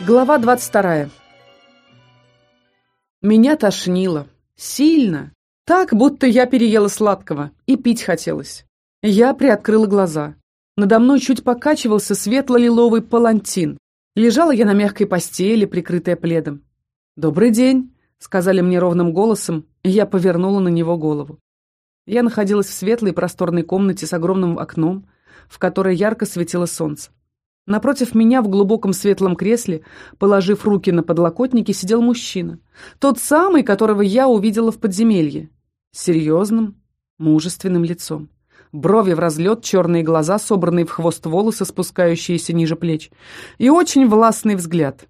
Глава 22. Меня тошнило. Сильно. Так, будто я переела сладкого. И пить хотелось. Я приоткрыла глаза. Надо мной чуть покачивался светло-лиловый палантин. Лежала я на мягкой постели, прикрытая пледом. «Добрый день», — сказали мне ровным голосом, и я повернула на него голову. Я находилась в светлой просторной комнате с огромным окном, в которой ярко светило солнце. Напротив меня в глубоком светлом кресле, положив руки на подлокотники, сидел мужчина. Тот самый, которого я увидела в подземелье. С серьезным, мужественным лицом. Брови в разлет, черные глаза, собранные в хвост волосы, спускающиеся ниже плеч. И очень властный взгляд.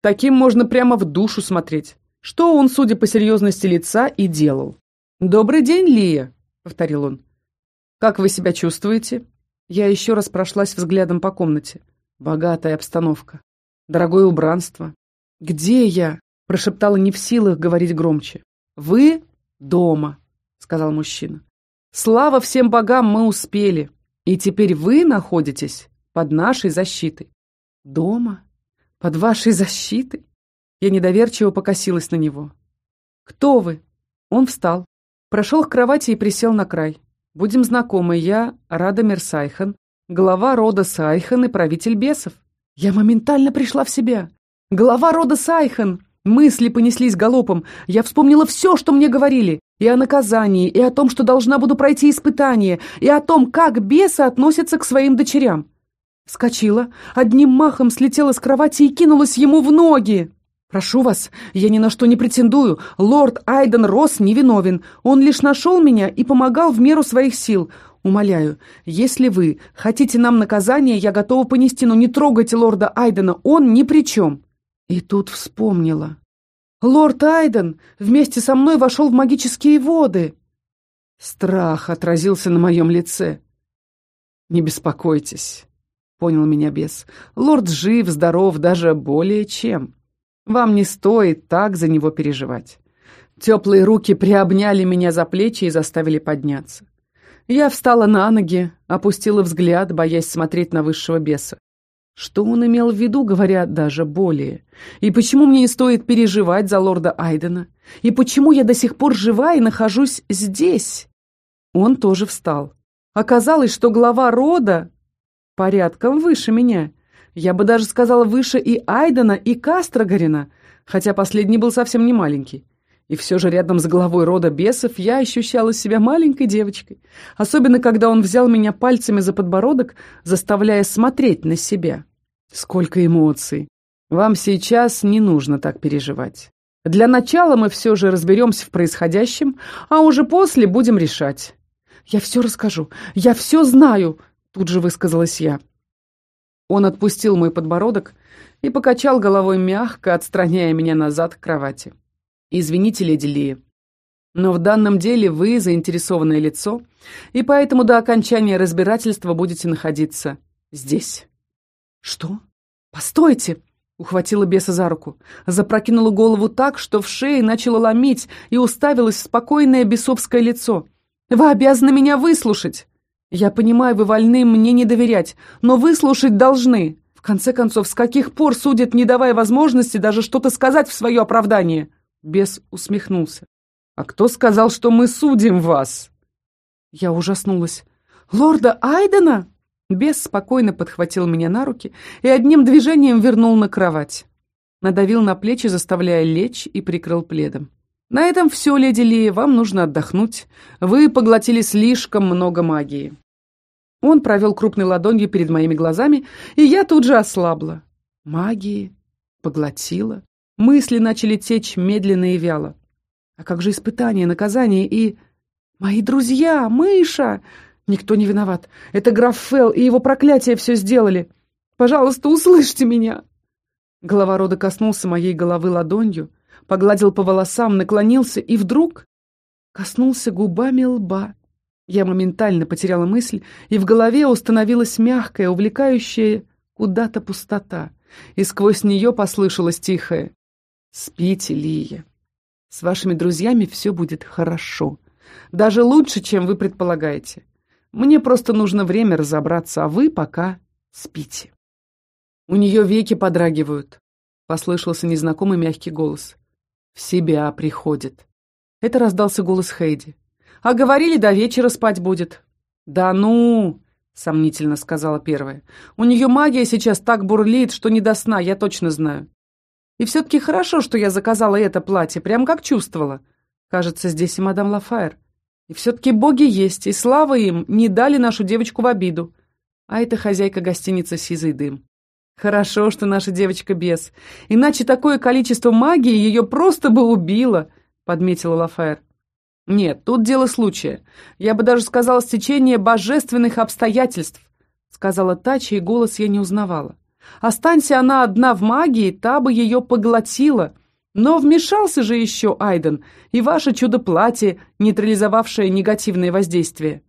Таким можно прямо в душу смотреть. Что он, судя по серьезности лица, и делал. «Добрый день, Лия», — повторил он. «Как вы себя чувствуете?» Я еще раз прошлась взглядом по комнате. Богатая обстановка. Дорогое убранство. «Где я?» — прошептала не в силах говорить громче. «Вы дома», — сказал мужчина. «Слава всем богам, мы успели. И теперь вы находитесь под нашей защитой». «Дома? Под вашей защитой?» Я недоверчиво покосилась на него. «Кто вы?» Он встал, прошел к кровати и присел на край. «Будем знакомы, я Радомир Сайхан, Глава рода Сайхан и правитель бесов. Я моментально пришла в себя. Глава рода Сайхан. Мысли понеслись галопом. Я вспомнила все, что мне говорили. И о наказании, и о том, что должна буду пройти испытание, и о том, как бесы относятся к своим дочерям. Вскочила, одним махом слетела с кровати и кинулась ему в ноги. «Прошу вас, я ни на что не претендую. Лорд Айден Росс невиновен. Он лишь нашел меня и помогал в меру своих сил. Умоляю, если вы хотите нам наказания, я готова понести, но не трогайте лорда Айдена, он ни при чем. И тут вспомнила. Лорд Айден вместе со мной вошел в магические воды. Страх отразился на моем лице. Не беспокойтесь, понял меня бес. Лорд жив, здоров, даже более чем. Вам не стоит так за него переживать. Теплые руки приобняли меня за плечи и заставили подняться. Я встала на ноги, опустила взгляд, боясь смотреть на высшего беса. Что он имел в виду, говоря даже более? И почему мне не стоит переживать за лорда Айдена? И почему я до сих пор жива и нахожусь здесь? Он тоже встал. Оказалось, что глава рода порядком выше меня. Я бы даже сказала выше и Айдена, и Кастрогарина, хотя последний был совсем не маленький. И все же рядом с главой рода бесов я ощущала себя маленькой девочкой, особенно когда он взял меня пальцами за подбородок, заставляя смотреть на себя. Сколько эмоций! Вам сейчас не нужно так переживать. Для начала мы все же разберемся в происходящем, а уже после будем решать. Я все расскажу, я все знаю, тут же высказалась я. Он отпустил мой подбородок и покачал головой мягко, отстраняя меня назад к кровати. Извините, леди Ли, но в данном деле вы заинтересованное лицо, и поэтому до окончания разбирательства будете находиться здесь. Что? Постойте! Ухватила беса за руку, запрокинула голову так, что в шее начала ломить и уставилась в спокойное бесовское лицо. «Вы обязаны меня выслушать!» «Я понимаю, вы вольны мне не доверять, но выслушать должны!» В конце концов, с каких пор судят, не давая возможности даже что-то сказать в свое оправдание? Бес усмехнулся. «А кто сказал, что мы судим вас?» Я ужаснулась. «Лорда Айдена?» Бес спокойно подхватил меня на руки и одним движением вернул на кровать. Надавил на плечи, заставляя лечь, и прикрыл пледом. «На этом все, леди Ли, вам нужно отдохнуть. Вы поглотили слишком много магии». Он провел крупной ладонью перед моими глазами, и я тут же ослабла. Магии поглотила. Мысли начали течь медленно и вяло. А как же испытание, наказание и... Мои друзья, Мыша! Никто не виноват. Это граф Фелл и его проклятие все сделали. Пожалуйста, услышьте меня. Глава рода коснулся моей головы ладонью, погладил по волосам, наклонился и вдруг коснулся губами лба. Я моментально потеряла мысль, и в голове установилась мягкая, увлекающая куда-то пустота, и сквозь нее послышалось тихое Спите, Лия. С вашими друзьями все будет хорошо. Даже лучше, чем вы предполагаете. Мне просто нужно время разобраться, а вы пока спите. У нее веки подрагивают. Послышался незнакомый мягкий голос. «В себя приходит». Это раздался голос Хейди. «А говорили, до вечера спать будет». «Да ну!» — сомнительно сказала первая. «У нее магия сейчас так бурлит, что не до сна, я точно знаю. И все-таки хорошо, что я заказала это платье, прям как чувствовала. Кажется, здесь и мадам Лафайр. И все-таки боги есть, и слава им, не дали нашу девочку в обиду. А это хозяйка гостиницы «Сизый дым». Хорошо, что наша девочка без. Иначе такое количество магии ее просто бы убило, подметила Лафайр. Нет, тут дело случая. Я бы даже сказала стечение божественных обстоятельств, сказала та, чей голос я не узнавала. Останься она одна в магии, та бы ее поглотила. Но вмешался же еще Айден и ваше чудо-платье, нейтрализовавшее негативное воздействие.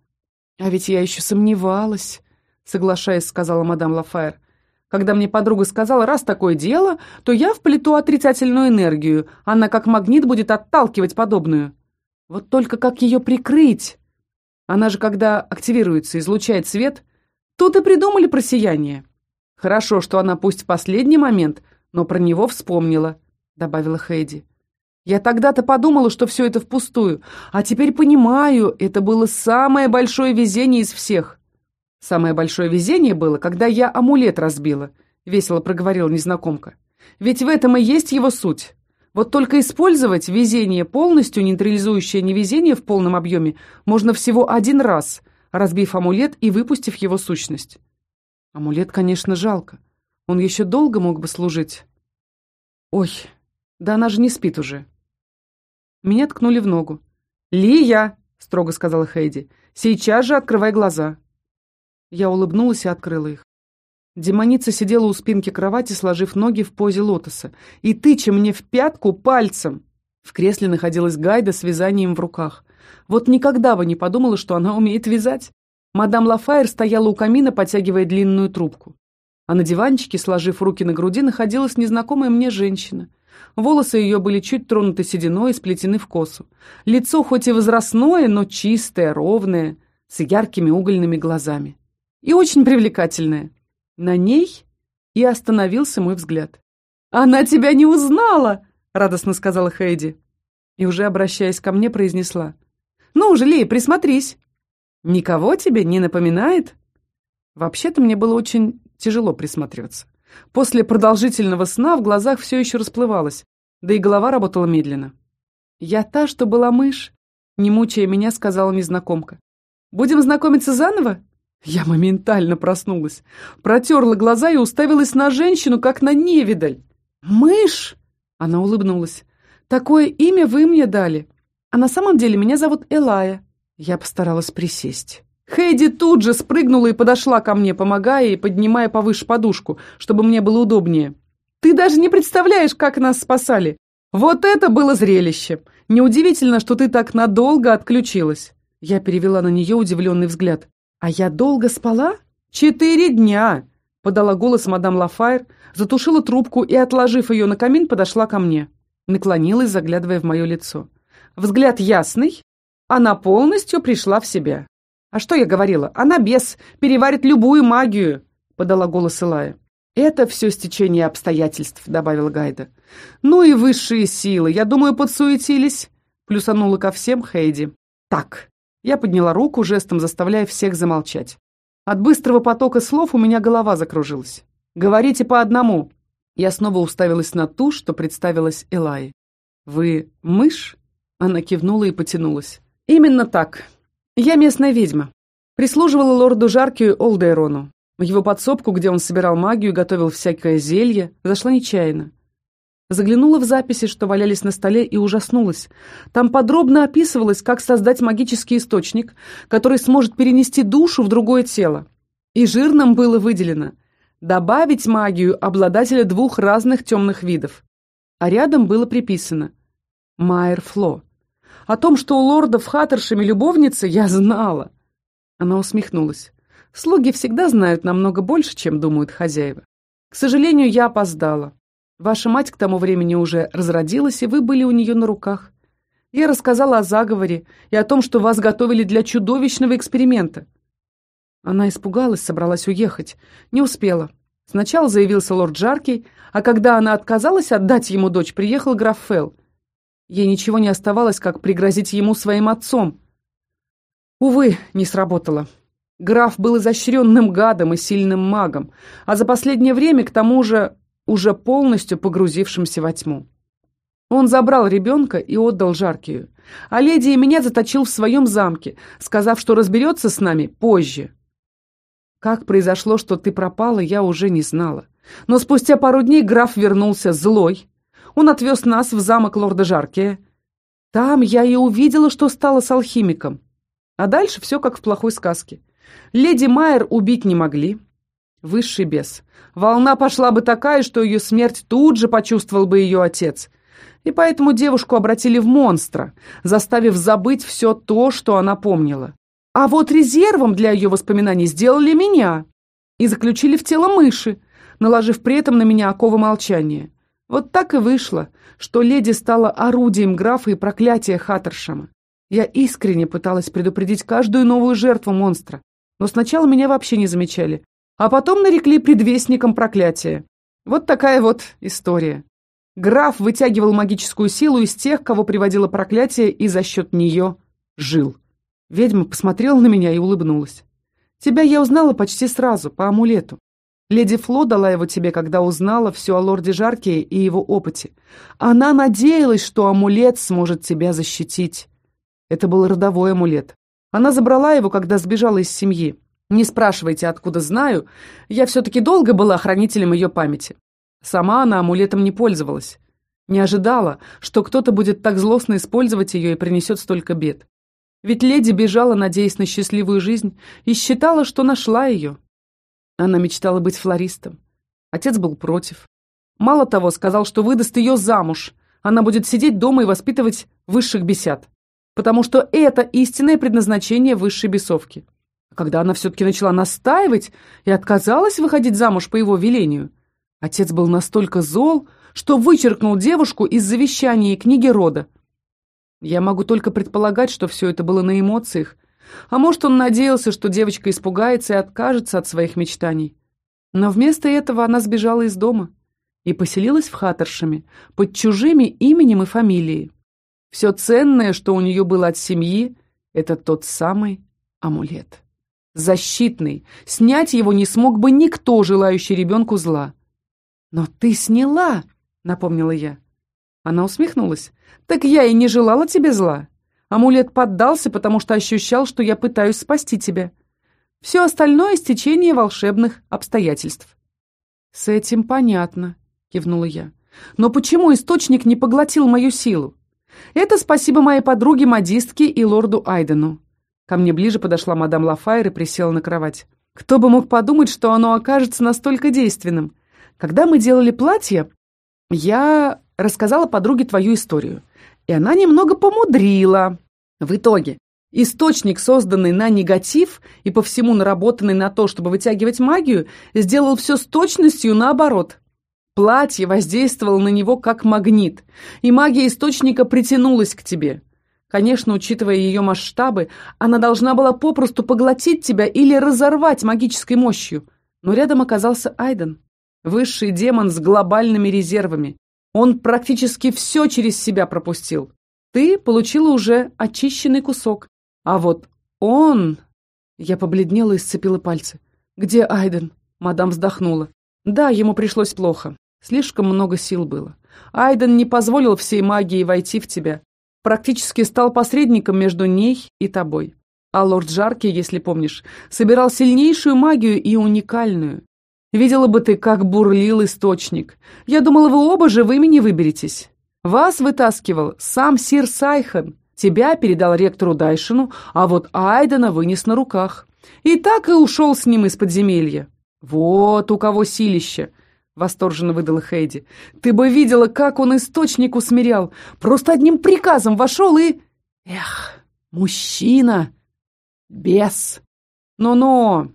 А ведь я еще сомневалась, соглашаясь, сказала мадам Лафайр. Когда мне подруга сказала, раз такое дело, то я вплету отрицательную энергию, она как магнит будет отталкивать подобную. Вот только как ее прикрыть? Она же, когда активируется, излучает свет, тут и придумали про сияние. Хорошо, что она пусть в последний момент, но про него вспомнила, добавила Хейди. Я тогда-то подумала, что все это впустую, а теперь понимаю, это было самое большое везение из всех. «Самое большое везение было, когда я амулет разбила», — весело проговорила незнакомка. «Ведь в этом и есть его суть. Вот только использовать везение полностью, нейтрализующее невезение в полном объеме, можно всего один раз, разбив амулет и выпустив его сущность. Амулет, конечно, жалко. Он еще долго мог бы служить. Ой, да она же не спит уже. Меня ткнули в ногу. «Лия!» — строго сказала Хейди. «Сейчас же открывай глаза». Я улыбнулась и открыла их. Демоница сидела у спинки кровати, сложив ноги в позе лотоса, и тыча мне в пятку пальцем. В кресле находилась Гайда с вязанием в руках. Вот никогда бы не подумала, что она умеет вязать. Мадам Лафайр стояла у камина, потягивая длинную трубку. А на диванчике, сложив руки на груди, находилась незнакомая мне женщина. Волосы ее были чуть тронуты сединой и сплетены в косу. Лицо хоть и возрастное, но чистое, ровное, с яркими угольными глазами и очень привлекательная. На ней и остановился мой взгляд. «Она тебя не узнала!» — радостно сказала Хейди. И уже обращаясь ко мне, произнесла. «Ну уже, Лей, присмотрись!» «Никого тебе не напоминает?» Вообще-то мне было очень тяжело присматриваться. После продолжительного сна в глазах все еще расплывалось, да и голова работала медленно. «Я та, что была мышь», — не мучая меня, сказала незнакомка. «Будем знакомиться заново?» Я моментально проснулась, протерла глаза и уставилась на женщину, как на невидаль. «Мышь!» — она улыбнулась. «Такое имя вы мне дали. А на самом деле меня зовут Элая». Я постаралась присесть. Хейди тут же спрыгнула и подошла ко мне, помогая и поднимая повыше подушку, чтобы мне было удобнее. «Ты даже не представляешь, как нас спасали! Вот это было зрелище! Неудивительно, что ты так надолго отключилась!» Я перевела на нее удивленный взгляд. «А я долго спала?» «Четыре дня!» — подала голос мадам Лафайр, затушила трубку и, отложив ее на камин, подошла ко мне. Наклонилась, заглядывая в мое лицо. Взгляд ясный, она полностью пришла в себя. «А что я говорила? Она бес, переварит любую магию!» — подала голос Илая. «Это все стечение обстоятельств», — добавила Гайда. «Ну и высшие силы, я думаю, подсуетились», — плюсанула ко всем Хейди. «Так, я подняла руку, жестом заставляя всех замолчать. От быстрого потока слов у меня голова закружилась. «Говорите по одному!» Я снова уставилась на ту, что представилась Элай. «Вы мышь?» Она кивнула и потянулась. «Именно так. Я местная ведьма. Прислуживала лорду Жаркию Олдейрону. В его подсобку, где он собирал магию и готовил всякое зелье, зашла нечаянно. Заглянула в записи, что валялись на столе, и ужаснулась. Там подробно описывалось, как создать магический источник, который сможет перенести душу в другое тело. И жирным было выделено добавить магию обладателя двух разных темных видов. А рядом было приписано Майер Фло. О том, что у лорда в Хаттершеме любовница, я знала. Она усмехнулась. Слуги всегда знают намного больше, чем думают хозяева. К сожалению, я опоздала. Ваша мать к тому времени уже разродилась, и вы были у нее на руках. Я рассказала о заговоре и о том, что вас готовили для чудовищного эксперимента. Она испугалась, собралась уехать. Не успела. Сначала заявился лорд Жаркий, а когда она отказалась отдать ему дочь, приехал граф Фелл. Ей ничего не оставалось, как пригрозить ему своим отцом. Увы, не сработало. Граф был изощренным гадом и сильным магом, а за последнее время, к тому же, уже полностью погрузившимся во тьму. Он забрал ребенка и отдал Жаркию, а леди и меня заточил в своем замке, сказав, что разберется с нами позже. Как произошло, что ты пропала, я уже не знала. Но спустя пару дней граф вернулся злой. Он отвез нас в замок лорда Жаркия. Там я и увидела, что стала с алхимиком. А дальше все как в плохой сказке. Леди Майер убить не могли. Высший бес. Волна пошла бы такая, что ее смерть тут же почувствовал бы ее отец. И поэтому девушку обратили в монстра, заставив забыть все то, что она помнила. А вот резервом для ее воспоминаний сделали меня и заключили в тело мыши, наложив при этом на меня оковы молчания. Вот так и вышло, что леди стала орудием графа и проклятия Хаттершема. Я искренне пыталась предупредить каждую новую жертву монстра, но сначала меня вообще не замечали, а потом нарекли предвестником проклятия. Вот такая вот история. Граф вытягивал магическую силу из тех, кого приводило проклятие, и за счет нее жил. Ведьма посмотрела на меня и улыбнулась. «Тебя я узнала почти сразу, по амулету. Леди Фло дала его тебе, когда узнала все о лорде Жаркие и его опыте. Она надеялась, что амулет сможет тебя защитить. Это был родовой амулет. Она забрала его, когда сбежала из семьи. Не спрашивайте, откуда знаю. Я все-таки долго была хранителем ее памяти. Сама она амулетом не пользовалась. Не ожидала, что кто-то будет так злостно использовать ее и принесет столько бед. Ведь леди бежала, надеясь на счастливую жизнь, и считала, что нашла ее. Она мечтала быть флористом. Отец был против. Мало того, сказал, что выдаст ее замуж. Она будет сидеть дома и воспитывать высших бесят. Потому что это истинное предназначение высшей бесовки. когда она все-таки начала настаивать и отказалась выходить замуж по его велению, отец был настолько зол, что вычеркнул девушку из завещания и книги рода, я могу только предполагать, что все это было на эмоциях. А может, он надеялся, что девочка испугается и откажется от своих мечтаний. Но вместо этого она сбежала из дома и поселилась в Хаттершеме под чужими именем и фамилией. Все ценное, что у нее было от семьи, это тот самый амулет. Защитный. Снять его не смог бы никто, желающий ребенку зла. «Но ты сняла!» — напомнила я. Она усмехнулась. «Так я и не желала тебе зла. Амулет поддался, потому что ощущал, что я пытаюсь спасти тебя. Все остальное — стечение волшебных обстоятельств». «С этим понятно», — кивнула я. «Но почему источник не поглотил мою силу? Это спасибо моей подруге модистке и лорду Айдену». Ко мне ближе подошла мадам Лафайр и присела на кровать. Кто бы мог подумать, что оно окажется настолько действенным. Когда мы делали платье, я рассказала подруге твою историю. И она немного помудрила. В итоге, источник, созданный на негатив и по всему наработанный на то, чтобы вытягивать магию, сделал все с точностью наоборот. Платье воздействовало на него как магнит, и магия источника притянулась к тебе. Конечно, учитывая ее масштабы, она должна была попросту поглотить тебя или разорвать магической мощью. Но рядом оказался Айден, высший демон с глобальными резервами, он практически все через себя пропустил. Ты получила уже очищенный кусок. А вот он... Я побледнела и сцепила пальцы. «Где Айден?» Мадам вздохнула. «Да, ему пришлось плохо. Слишком много сил было. Айден не позволил всей магии войти в тебя. Практически стал посредником между ней и тобой. А лорд Жаркий, если помнишь, собирал сильнейшую магию и уникальную. Видела бы ты, как бурлил источник. Я думала, вы оба живыми не выберетесь. Вас вытаскивал сам сир Сайхан. Тебя передал ректору Дайшину, а вот Айдена вынес на руках. И так и ушел с ним из подземелья. Вот у кого силище!» — восторженно выдала Хейди. «Ты бы видела, как он источник усмирял! Просто одним приказом вошел и... Эх, мужчина! Бес! Но-но,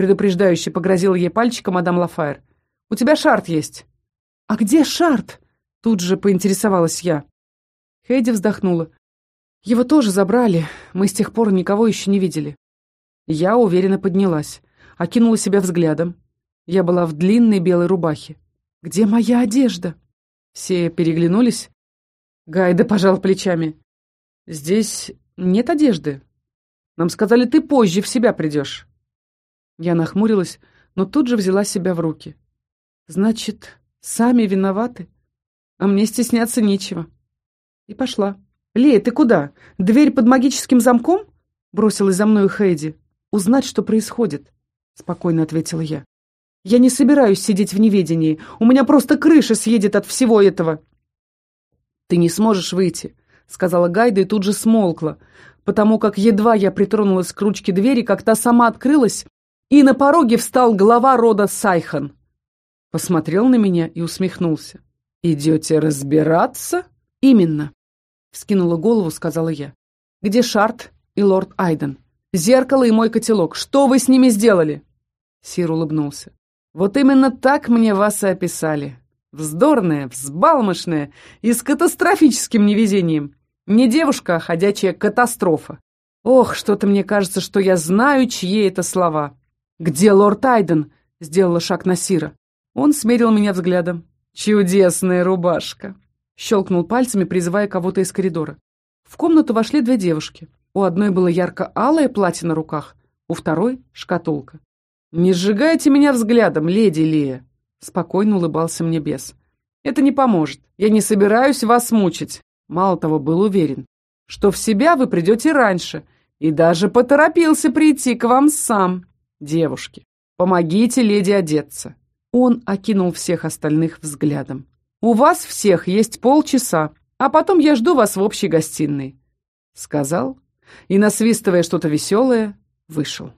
предупреждающе погрозил ей пальчиком мадам Лафайр. «У тебя шарт есть». «А где шарт?» Тут же поинтересовалась я. Хейди вздохнула. «Его тоже забрали. Мы с тех пор никого еще не видели». Я уверенно поднялась, окинула себя взглядом. Я была в длинной белой рубахе. «Где моя одежда?» Все переглянулись. Гайда пожал плечами. «Здесь нет одежды. Нам сказали, ты позже в себя придешь». Я нахмурилась, но тут же взяла себя в руки. «Значит, сами виноваты? А мне стесняться нечего». И пошла. «Лея, ты куда? Дверь под магическим замком?» Бросилась за мною Хейди. «Узнать, что происходит», — спокойно ответила я. «Я не собираюсь сидеть в неведении. У меня просто крыша съедет от всего этого». «Ты не сможешь выйти», — сказала Гайда и тут же смолкла, потому как едва я притронулась к ручке двери, как та сама открылась, и на пороге встал глава рода Сайхан. Посмотрел на меня и усмехнулся. «Идете разбираться?» «Именно», — вскинув голову, сказала я. «Где Шарт и лорд Айден? Зеркало и мой котелок. Что вы с ними сделали?» Сир улыбнулся. «Вот именно так мне вас и описали. Вздорная, взбалмошная и с катастрофическим невезением. Не девушка, а ходячая катастрофа. Ох, что-то мне кажется, что я знаю, чьи это слова. «Где лорд Айден?» — сделала шаг на Сира. Он смерил меня взглядом. «Чудесная рубашка!» Щелкнул пальцами, призывая кого-то из коридора. В комнату вошли две девушки. У одной было ярко-алое платье на руках, у второй — шкатулка. «Не сжигайте меня взглядом, леди Лия!» Спокойно улыбался мне бес. «Это не поможет. Я не собираюсь вас мучить». Мало того, был уверен, что в себя вы придете раньше, и даже поторопился прийти к вам сам. «Девушки, помогите леди одеться». Он окинул всех остальных взглядом. «У вас всех есть полчаса, а потом я жду вас в общей гостиной», — сказал, и, насвистывая что-то веселое, вышел.